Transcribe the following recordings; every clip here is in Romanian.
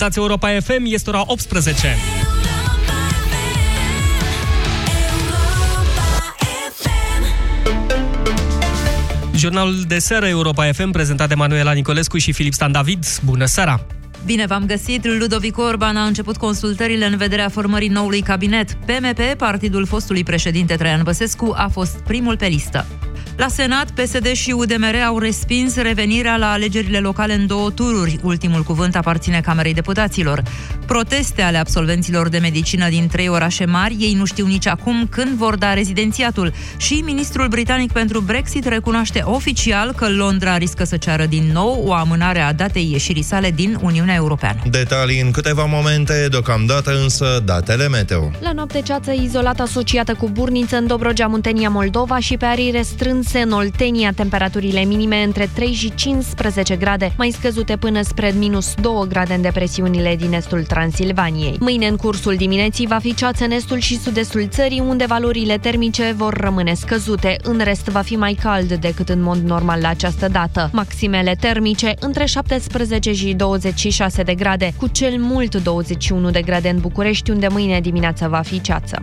Ascultați Europa FM, este ora 18. Jurnalul de seară Europa FM, prezentat de Manuela Nicolescu și Filip Stan David. Bună seara! Bine v-am găsit! Ludovic Orban a început consultările în vederea formării noului cabinet. PMP, partidul fostului președinte Traian Băsescu, a fost primul pe listă. La Senat, PSD și UDMR au respins revenirea la alegerile locale în două tururi. Ultimul cuvânt aparține Camerei Deputaților. Proteste ale absolvenților de medicină din trei orașe mari, ei nu știu nici acum când vor da rezidențiatul. Și ministrul britanic pentru Brexit recunoaște oficial că Londra riscă să ceară din nou o amânare a datei ieșirii sale din Uniunea Europeană. Detalii în câteva momente, deocamdată însă datele meteo. La noapte ceață izolată asociată cu burniță în Dobrogea, Muntenia, Moldova și pe arii restrâns Conse, în Oltenia, temperaturile minime între 3 și 15 grade, mai scăzute până spre minus 2 grade în depresiunile din estul Transilvaniei. Mâine, în cursul dimineții, va fi ceață în estul și sud-estul țării, unde valorile termice vor rămâne scăzute. În rest, va fi mai cald decât în mod normal la această dată. Maximele termice între 17 și 26 de grade, cu cel mult 21 de grade în București, unde mâine dimineața va fi ceață.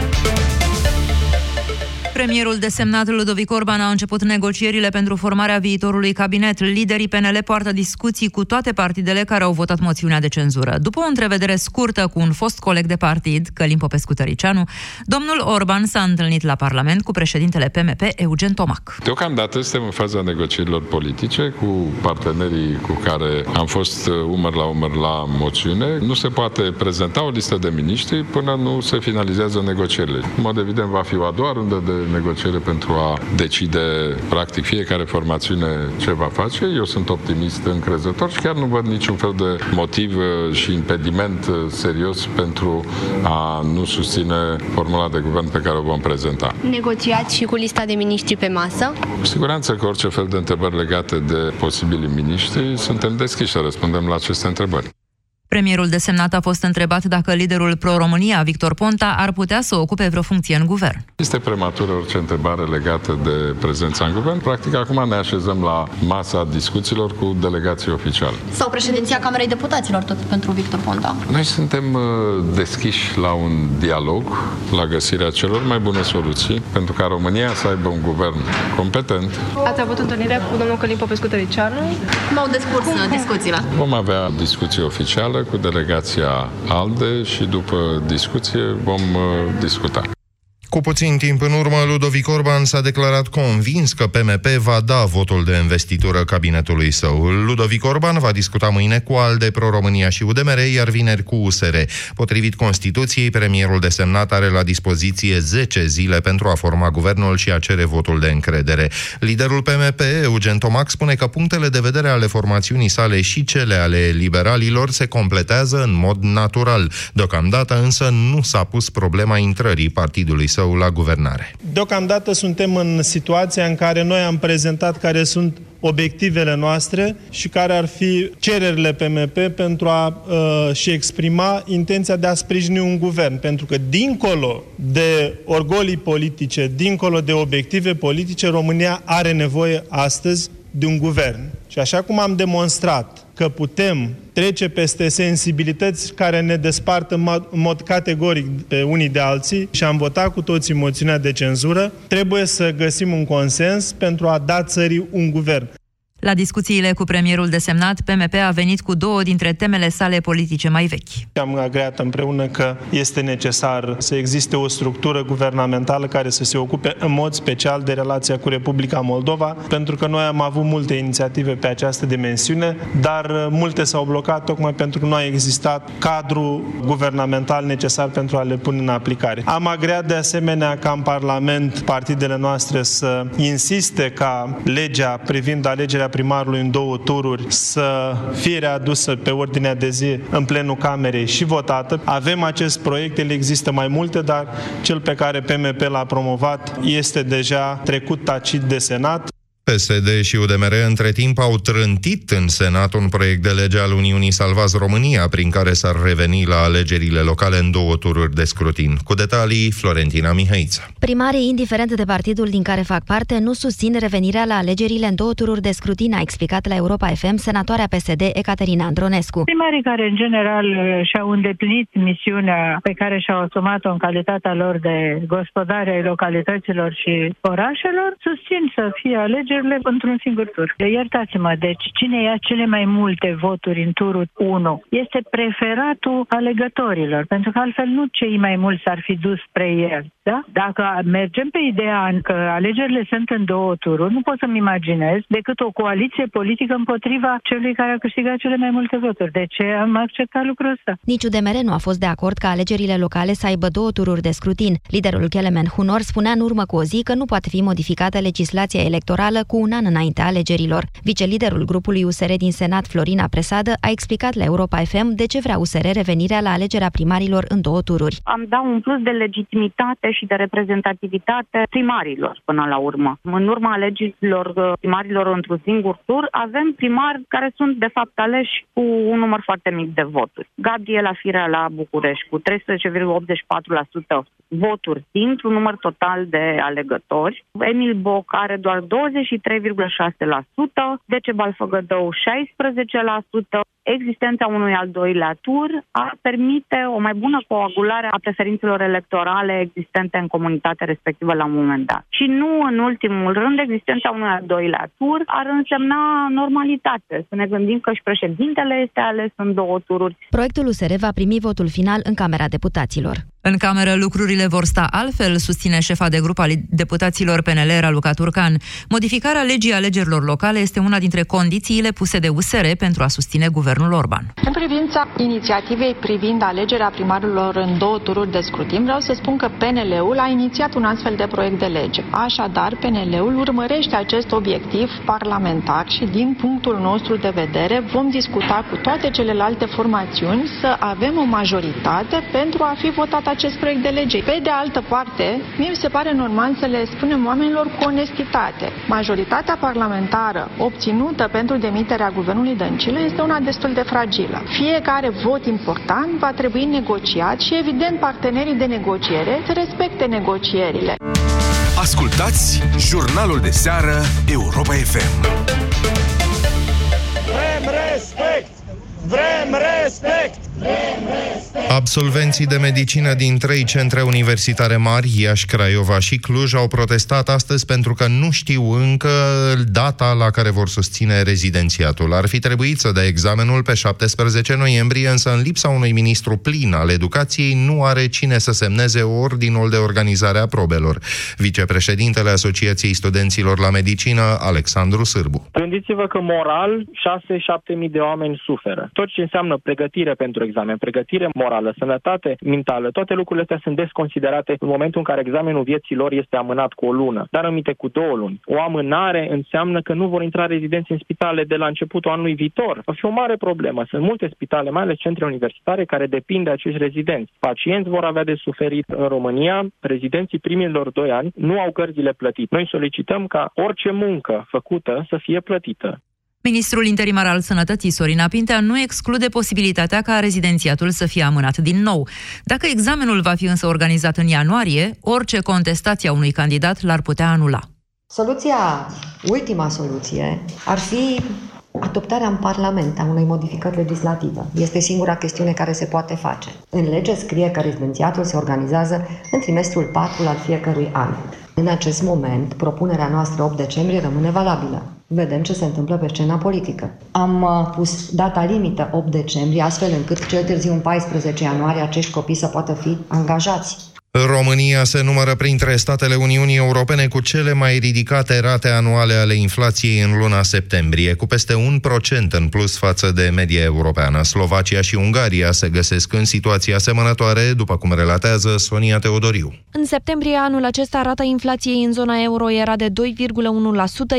Premierul desemnat Ludovic Orban a început negocierile pentru formarea viitorului cabinet. Liderii PNL poartă discuții cu toate partidele care au votat moțiunea de cenzură. După o întrevedere scurtă cu un fost coleg de partid, Călim Popescu Tăricianu, domnul Orban s-a întâlnit la Parlament cu președintele PMP, Eugen Tomac. Deocamdată suntem în faza negocierilor politice cu partenerii cu care am fost uh, umăr la umăr la moțiune. Nu se poate prezenta o listă de miniștri până nu se finalizează negocierile. În mod evident va fi o a doua rundă de negociere pentru a decide practic fiecare formațiune ce va face. Eu sunt optimist încrezător și chiar nu văd niciun fel de motiv uh, și impediment uh, serios pentru a nu susține formula de guvern pe care o vom prezenta. Negociați și cu lista de miniștri pe masă? Cu siguranță că orice fel de întrebări legate de posibili miniștri suntem deschiși să răspundem la aceste întrebări. Premierul desemnat a fost întrebat dacă liderul pro-România, Victor Ponta, ar putea să ocupe vreo funcție în guvern. Este prematură orice întrebare legată de prezența în guvern. Practic, acum ne așezăm la masa discuțiilor cu delegații oficiale. Sau președinția Camerei Deputaților, tot pentru Victor Ponta. Noi suntem uh, deschiși la un dialog, la găsirea celor mai bune soluții, pentru ca România să aibă un guvern competent. Ați avut întâlnire cu domnul Călim Popescu Tăricianu? Cum au descurs Cum? discuțiile? Vom avea discuții oficiale cu delegația ALDE și după discuție vom uh, discuta. Cu puțin timp în urmă, Ludovic Orban s-a declarat convins că PMP va da votul de investitură cabinetului său. Ludovic Orban va discuta mâine cu ALDE, Pro-România și UDMR, iar vineri cu USR. Potrivit Constituției, premierul desemnat are la dispoziție 10 zile pentru a forma guvernul și a cere votul de încredere. Liderul PMP, Eugen Tomac, spune că punctele de vedere ale formațiunii sale și cele ale liberalilor se completează în mod natural. Deocamdată însă nu s-a pus problema intrării partidului său său la guvernare. Deocamdată suntem în situația în care noi am prezentat care sunt obiectivele noastre și care ar fi cererile PMP pentru a uh, și exprima intenția de a sprijini un guvern. Pentru că dincolo de orgolii politice, dincolo de obiective politice, România are nevoie astăzi de un guvern. Și așa cum am demonstrat că putem trece peste sensibilități care ne despart în mod, în mod categoric pe unii de alții și am votat cu toții moțiunea de cenzură, trebuie să găsim un consens pentru a da țării un guvern. La discuțiile cu premierul desemnat, PMP a venit cu două dintre temele sale politice mai vechi. Am agreat împreună că este necesar să existe o structură guvernamentală care să se ocupe în mod special de relația cu Republica Moldova, pentru că noi am avut multe inițiative pe această dimensiune, dar multe s-au blocat tocmai pentru că nu a existat cadru guvernamental necesar pentru a le pune în aplicare. Am agreat de asemenea ca în Parlament partidele noastre să insiste ca legea privind alegerea primarului în două tururi să fie readusă pe ordinea de zi în plenul Camerei și votată. Avem acest proiect, el există mai multe, dar cel pe care PMP l-a promovat este deja trecut tacit de Senat. PSD și UDMR între timp au trântit în Senat un proiect de lege al Uniunii Salvați România, prin care s-ar reveni la alegerile locale în două tururi de scrutin. Cu detalii, Florentina Mihaița. Primarii, indiferent de partidul din care fac parte, nu susțin revenirea la alegerile în două tururi de scrutin, a explicat la Europa FM senatoarea PSD Ecaterina Andronescu. Primarii care, în general, și-au îndeplinit misiunea pe care și-au asumat-o în calitatea lor de gospodare ai localităților și orașelor, susțin să fie alegeri alegerile într-un singur tur. Iertați-mă, deci cine ia cele mai multe voturi în turul 1 este preferatul alegătorilor, pentru că altfel nu cei mai mulți ar fi dus spre el. Da? Dacă mergem pe ideea că alegerile sunt în două tururi, nu pot să-mi imaginez decât o coaliție politică împotriva celui care a câștigat cele mai multe voturi. De ce am acceptat lucrul ăsta? Nici UDMR nu a fost de acord ca alegerile locale să aibă două tururi de scrutin. Liderul Kelemen Hunor spunea în urmă cu o zi că nu poate fi modificată legislația electorală cu un an înainte alegerilor. Viceliderul grupului USR din Senat, Florina Presadă, a explicat la Europa FM de ce vrea USR revenirea la alegerea primarilor în două tururi. Am dat un plus de legitimitate și de reprezentativitate primarilor până la urmă. În urma alegerilor uh, primarilor într-un singur tur, avem primari care sunt de fapt aleși cu un număr foarte mic de voturi. Gabriela Firea la București cu 13,84% voturi dintr-un număr total de alegători. Emil Boc are doar 23,6%, Decebal Făgădău 16%, existența unui al doilea tur ar permite o mai bună coagulare a preferințelor electorale existente în comunitatea respectivă la un moment dat. Și nu în ultimul rând, existența unui al doilea tur ar însemna normalitate. Să ne gândim că și președintele este ales în două tururi. Proiectul USR va primi votul final în Camera Deputaților. În cameră lucrurile vor sta altfel, susține șefa de grup al deputaților PNL, Raluca Turcan. Modificarea legii alegerilor locale este una dintre condițiile puse de USR pentru a susține guvernul Orban. În privința inițiativei privind alegerea primarilor în două tururi de scrutin, vreau să spun că PNL-ul a inițiat un astfel de proiect de lege. Așadar, PNL-ul urmărește acest obiectiv parlamentar și din punctul nostru de vedere vom discuta cu toate celelalte formațiuni să avem o majoritate pentru a fi votat acest proiect de lege. Pe de altă parte, mie mi se pare normal să le spunem oamenilor cu onestitate. Majoritatea parlamentară obținută pentru demiterea guvernului Dăncilă este una destul de fragilă. Fiecare vot important va trebui negociat și, evident, partenerii de negociere să respecte negocierile. Ascultați jurnalul de seară Europa FM. Vrem respect! Vrem respect! Vrem respect! Absolvenții de medicină din trei centre universitare mari, Iași, Craiova și Cluj, au protestat astăzi pentru că nu știu încă data la care vor susține rezidențiatul. Ar fi trebuit să dea examenul pe 17 noiembrie, însă în lipsa unui ministru plin al educației nu are cine să semneze ordinul de organizare a probelor. Vicepreședintele Asociației Studenților la Medicină, Alexandru Sârbu. Gândiți-vă că moral 6-7 mii de oameni suferă. Tot ce înseamnă pregătire pentru examen, pregătire morală, sănătate mentală, toate lucrurile astea sunt desconsiderate în momentul în care examenul vieții lor este amânat cu o lună, dar aminte cu două luni. O amânare înseamnă că nu vor intra rezidenți în spitale de la începutul anului viitor. Va fi o mare problemă. Sunt multe spitale, mai ales centre universitare, care depind de acești rezidenți. Pacienți vor avea de suferit în România, rezidenții primilor doi ani nu au cărțile plătite. Noi solicităm ca orice muncă făcută să fie plătită. Ministrul interimar al Sănătății, Sorina Pintea, nu exclude posibilitatea ca rezidențiatul să fie amânat din nou. Dacă examenul va fi însă organizat în ianuarie, orice contestație a unui candidat l-ar putea anula. Soluția, ultima soluție, ar fi adoptarea în Parlament a unei modificări legislative. Este singura chestiune care se poate face. În lege scrie că rezidențiatul se organizează în trimestrul 4 al fiecărui an. În acest moment, propunerea noastră 8 decembrie rămâne valabilă. Vedem ce se întâmplă pe scena politică. Am uh, pus data limită 8 decembrie, astfel încât cel târziu în 14 ianuarie acești copii să poată fi angajați România se numără printre statele Uniunii Europene cu cele mai ridicate rate anuale ale inflației în luna septembrie, cu peste un procent în plus față de media europeană. Slovacia și Ungaria se găsesc în situații asemănătoare, după cum relatează Sonia Teodoriu. În septembrie anul acesta rata inflației în zona euro era de 2,1%,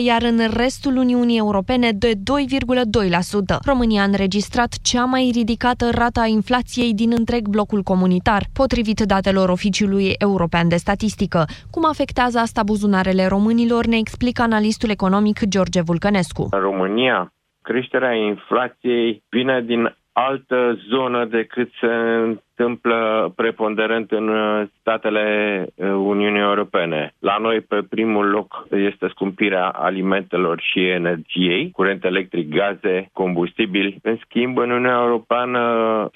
iar în restul Uniunii Europene de 2,2%. România a înregistrat cea mai ridicată rata a inflației din întreg blocul comunitar. Potrivit datelor oficiale, Serviciului European de Statistică. Cum afectează asta buzunarele românilor, ne explică analistul economic George Vulcănescu. În România, creșterea inflației vine din altă zonă decât se întâmplă preponderent în uh, statele uh, Uniunii Europene. La noi, pe primul loc, este scumpirea alimentelor și energiei, curent electric, gaze, combustibili. În schimb, în Uniunea Europeană,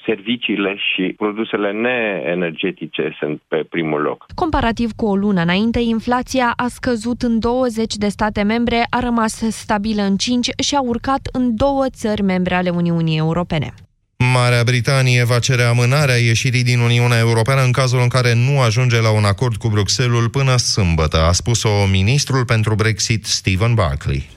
serviciile și produsele neenergetice sunt pe primul loc. Comparativ cu o lună înainte, inflația a scăzut în 20 de state membre, a rămas stabilă în 5 și a urcat în două țări membre ale Uniunii Europene. Marea Britanie va cere amânarea ieșirii din Uniunea Europeană în cazul în care nu ajunge la un acord cu Bruxelles până sâmbătă, a spus-o ministrul pentru Brexit Stephen Barclay.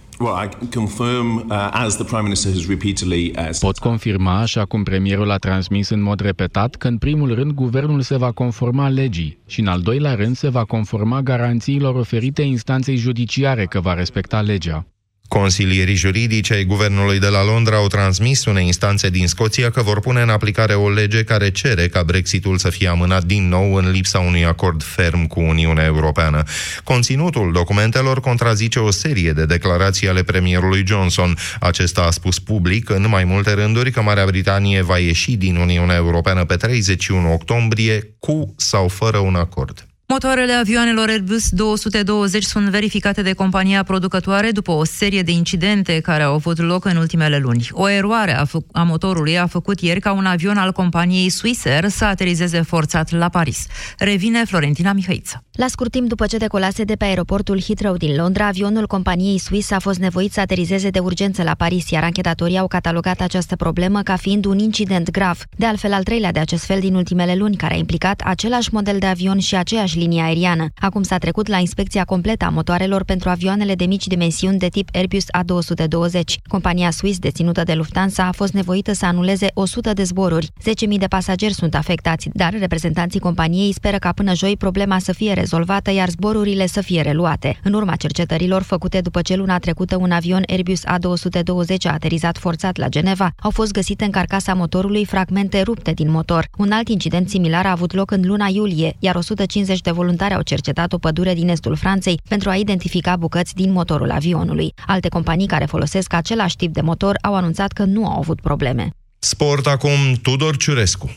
Pot confirma, așa cum premierul a transmis în mod repetat, că în primul rând guvernul se va conforma legii și în al doilea rând se va conforma garanțiilor oferite instanței judiciare că va respecta legea. Consilierii juridice ai guvernului de la Londra au transmis unei instanțe din Scoția că vor pune în aplicare o lege care cere ca Brexitul să fie amânat din nou în lipsa unui acord ferm cu Uniunea Europeană. Conținutul documentelor contrazice o serie de declarații ale premierului Johnson. Acesta a spus public în mai multe rânduri că Marea Britanie va ieși din Uniunea Europeană pe 31 octombrie cu sau fără un acord. Motoarele avioanelor Airbus 220 sunt verificate de compania producătoare după o serie de incidente care au avut loc în ultimele luni. O eroare a, f- a motorului a făcut ieri ca un avion al companiei Swissair să aterizeze forțat la Paris. Revine Florentina Mihăiță. La scurt timp după ce decolase de pe aeroportul Heathrow din Londra, avionul companiei Swiss a fost nevoit să aterizeze de urgență la Paris, iar anchetatorii au catalogat această problemă ca fiind un incident grav. De altfel, al treilea de acest fel din ultimele luni, care a implicat același model de avion și aceeași linie aeriană. Acum s-a trecut la inspecția completă a motoarelor pentru avioanele de mici dimensiuni de tip Airbus A220. Compania Swiss, deținută de Lufthansa, a fost nevoită să anuleze 100 de zboruri. 10.000 de pasageri sunt afectați, dar reprezentanții companiei speră ca până joi problema să fie rezolvată, iar zborurile să fie reluate. În urma cercetărilor făcute după ce luna trecută un avion Airbus A220 a aterizat forțat la Geneva, au fost găsite în carcasa motorului fragmente rupte din motor. Un alt incident similar a avut loc în luna iulie, iar 150 de voluntari au cercetat o pădure din estul Franței pentru a identifica bucăți din motorul avionului. Alte companii care folosesc același tip de motor au anunțat că nu au avut probleme. Sport acum Tudor Ciurescu.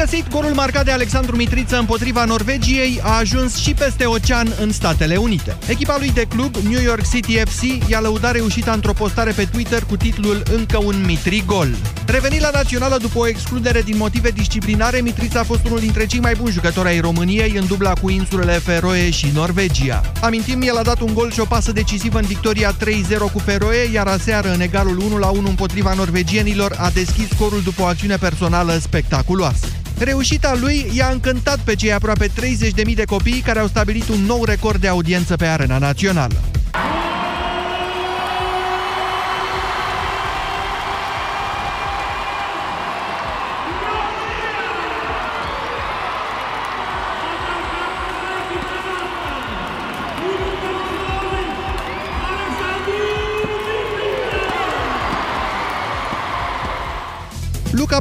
Găsit! Golul marcat de Alexandru Mitriță împotriva Norvegiei a ajuns și peste ocean în Statele Unite. Echipa lui de club, New York City FC, i-a lăudat reușita într-o postare pe Twitter cu titlul Încă un Mitri gol. Revenit la națională după o excludere din motive disciplinare, Mitriță a fost unul dintre cei mai buni jucători ai României în dubla cu insulele Feroe și Norvegia. Amintim, el a dat un gol și o pasă decisivă în victoria 3-0 cu Feroe, iar aseară în egalul 1-1 împotriva norvegienilor a deschis scorul după o acțiune personală spectaculoasă. Reușita lui i-a încântat pe cei aproape 30.000 de copii care au stabilit un nou record de audiență pe arena națională.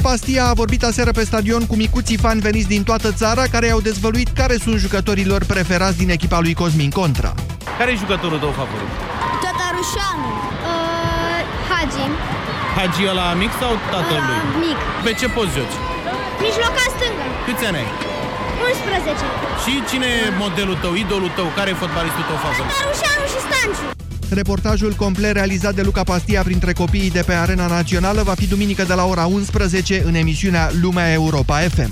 Pastia a vorbit aseară pe stadion cu micuții fani veniți din toată țara care i-au dezvăluit care sunt jucătorilor preferați din echipa lui Cosmin Contra. Care e jucătorul tău favorit? Tătarușanu. Uh, Hagi. Hagi ăla mic sau tatăl lui? Uh, mic. Pe ce poți joci? Mijloca stângă. Câți ani ai? 11. Și cine e modelul tău, idolul tău? Care e fotbalistul tău favorit? Tătarușanu și Stanciu. Reportajul complet realizat de Luca Pastia printre copiii de pe Arena Națională va fi duminică de la ora 11 în emisiunea Lumea Europa FM.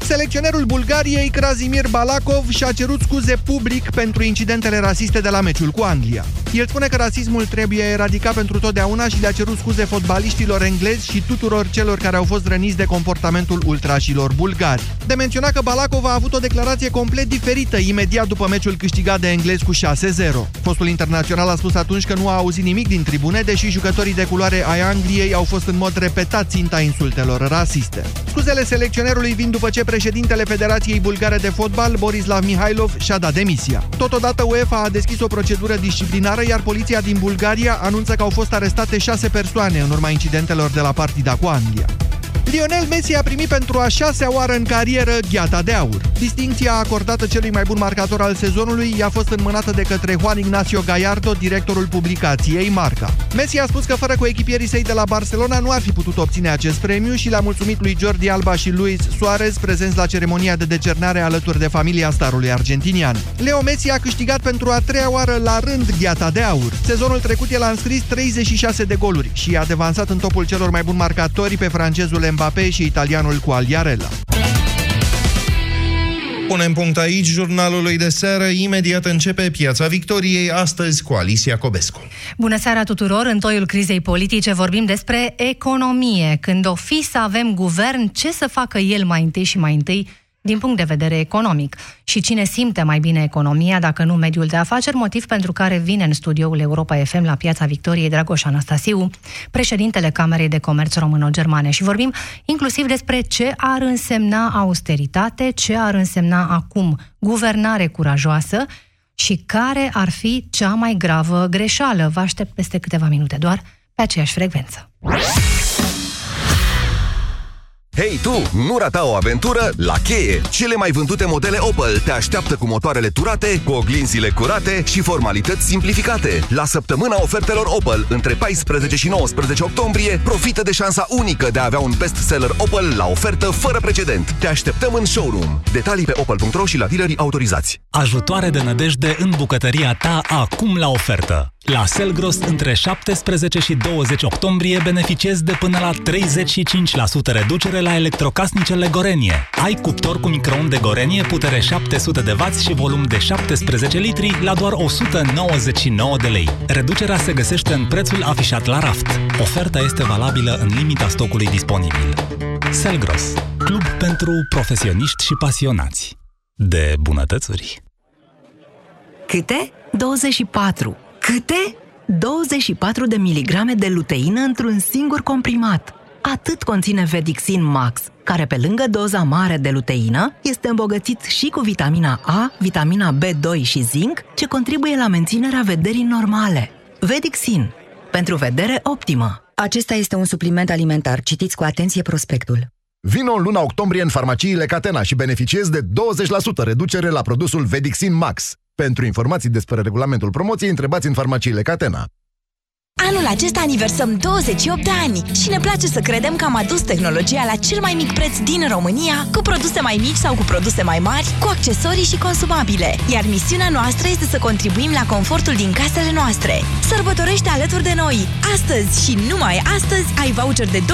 Selecționerul Bulgariei, Krasimir Balakov, și-a cerut scuze public pentru incidentele rasiste de la meciul cu Anglia. El spune că rasismul trebuie eradicat pentru totdeauna și le-a cerut scuze fotbaliștilor englezi și tuturor celor care au fost răniți de comportamentul ultrașilor bulgari. De menționat că Balakov a avut o declarație complet diferită imediat după meciul câștigat de englezi cu 6-0. Fostul internațional a spus atunci că nu a auzit nimic din tribune, deși jucătorii de culoare ai Angliei au fost în mod repetat ținta insultelor rasiste. Scuzele selecționerului vin după ce președintele Federației Bulgare de Fotbal, Borislav Mihailov, și-a dat demisia. Totodată UEFA a deschis o procedură disciplinară, iar poliția din Bulgaria anunță că au fost arestate șase persoane în urma incidentelor de la partida cu Anglia. Lionel Messi a primit pentru a șasea oară în carieră gheata de aur. Distincția acordată celui mai bun marcator al sezonului i-a fost înmânată de către Juan Ignacio Gallardo, directorul publicației Marca. Messi a spus că fără coechipierii săi de la Barcelona nu ar fi putut obține acest premiu și le-a mulțumit lui Jordi Alba și Luis Suarez prezenți la ceremonia de decernare alături de familia starului argentinian. Leo Messi a câștigat pentru a treia oară la rând gheata de aur. Sezonul trecut el a înscris 36 de goluri și a devansat în topul celor mai buni marcatori pe francezul Mbappé și italianul Quagliarella. Punem punct aici jurnalului de seară. Imediat începe Piața Victoriei, astăzi cu Alicia Cobescu. Bună seara tuturor! În toiul crizei politice vorbim despre economie. Când o fi să avem guvern, ce să facă el mai întâi și mai întâi din punct de vedere economic. Și cine simte mai bine economia, dacă nu mediul de afaceri, motiv pentru care vine în studioul Europa FM la Piața Victoriei Dragoș Anastasiu, președintele Camerei de Comerț Româno-Germane. Și vorbim inclusiv despre ce ar însemna austeritate, ce ar însemna acum guvernare curajoasă și care ar fi cea mai gravă greșeală. Vă aștept peste câteva minute doar pe aceeași frecvență. Hei tu, nu rata o aventură la cheie! Cele mai vândute modele Opel te așteaptă cu motoarele turate, cu oglinzile curate și formalități simplificate. La săptămâna ofertelor Opel, între 14 și 19 octombrie, profită de șansa unică de a avea un bestseller Opel la ofertă fără precedent. Te așteptăm în showroom. Detalii pe opel.ro și la dealerii autorizați. Ajutoare de nădejde în bucătăria ta acum la ofertă. La Selgros, între 17 și 20 octombrie, beneficiezi de până la 35% reducere la electrocasnicele Gorenie. Ai cuptor cu microunde Gorenie, putere 700 de W și volum de 17 litri la doar 199 de lei. Reducerea se găsește în prețul afișat la raft. Oferta este valabilă în limita stocului disponibil. Selgros, club pentru profesioniști și pasionați de bunătățuri. Câte? 24. Câte? 24 de miligrame de luteină într-un singur comprimat. Atât conține Vedixin Max, care pe lângă doza mare de luteină, este îmbogățit și cu vitamina A, vitamina B2 și zinc, ce contribuie la menținerea vederii normale. Vedixin. Pentru vedere optimă. Acesta este un supliment alimentar. Citiți cu atenție prospectul. Vino în luna octombrie în farmaciile Catena și beneficiezi de 20% reducere la produsul Vedixin Max. Pentru informații despre regulamentul promoției, întrebați în farmaciile Catena. Anul acesta aniversăm 28 de ani și ne place să credem că am adus tehnologia la cel mai mic preț din România, cu produse mai mici sau cu produse mai mari, cu accesorii și consumabile. Iar misiunea noastră este să contribuim la confortul din casele noastre. Sărbătorește alături de noi! Astăzi și numai astăzi ai voucher de 20%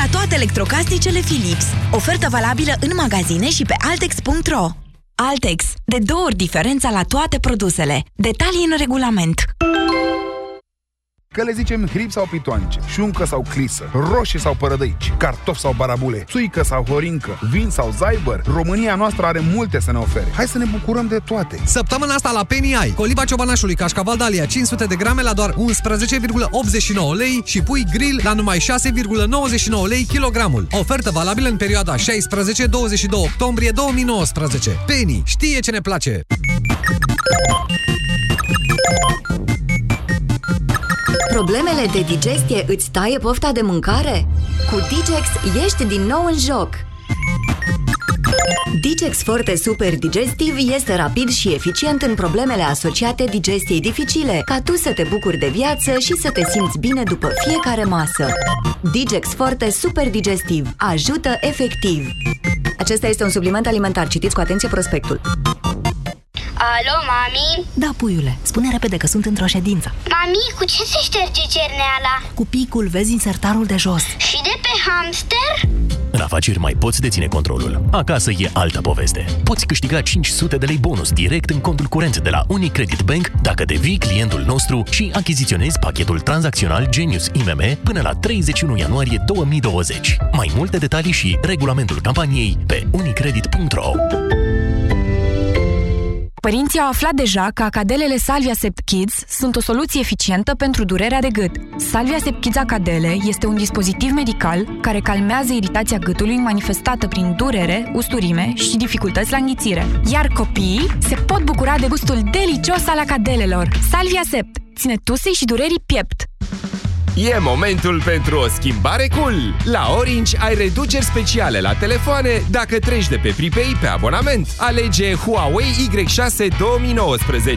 la toate electrocasnicele Philips. Ofertă valabilă în magazine și pe altex.ro. Altex. De două ori diferența la toate produsele. Detalii în regulament. Că le zicem hrib sau pitoanice, șuncă sau clisă, roșii sau părădăici, cartofi sau barabule, țuică sau horincă, vin sau zaibăr, România noastră are multe să ne ofere. Hai să ne bucurăm de toate! Săptămâna asta la Penny ai coliba ciobanașului cașcaval Dalia 500 de grame la doar 11,89 lei și pui grill la numai 6,99 lei kilogramul. Ofertă valabilă în perioada 16-22 octombrie 2019. Penny știe ce ne place! Problemele de digestie îți taie pofta de mâncare? Cu Digex ești din nou în joc! Digex Forte Super Digestiv este rapid și eficient în problemele asociate digestiei dificile, ca tu să te bucuri de viață și să te simți bine după fiecare masă. Digex Forte Super Digestiv ajută efectiv. Acesta este un supliment alimentar. Citiți cu atenție prospectul. Alo, mami? Da, puiule, spune repede că sunt într-o ședință. Mami, cu ce se șterge cerneala? Cu picul vezi insertarul de jos. Și de pe hamster? În afaceri mai poți deține controlul. Acasă e altă poveste. Poți câștiga 500 de lei bonus direct în contul curent de la Unicredit Bank dacă devii clientul nostru și achiziționezi pachetul tranzacțional Genius IMM până la 31 ianuarie 2020. Mai multe detalii și regulamentul campaniei pe unicredit.ro Părinții au aflat deja că acadelele Salvia Sept Kids sunt o soluție eficientă pentru durerea de gât. Salvia Sept Kids Acadele este un dispozitiv medical care calmează iritația gâtului manifestată prin durere, usturime și dificultăți la înghițire. Iar copiii se pot bucura de gustul delicios al acadelelor. Salvia Sept ține tusei și durerii piept. E momentul pentru o schimbare cool! La Orange ai reduceri speciale la telefoane dacă treci de pe pripei pe abonament. Alege Huawei Y6 2019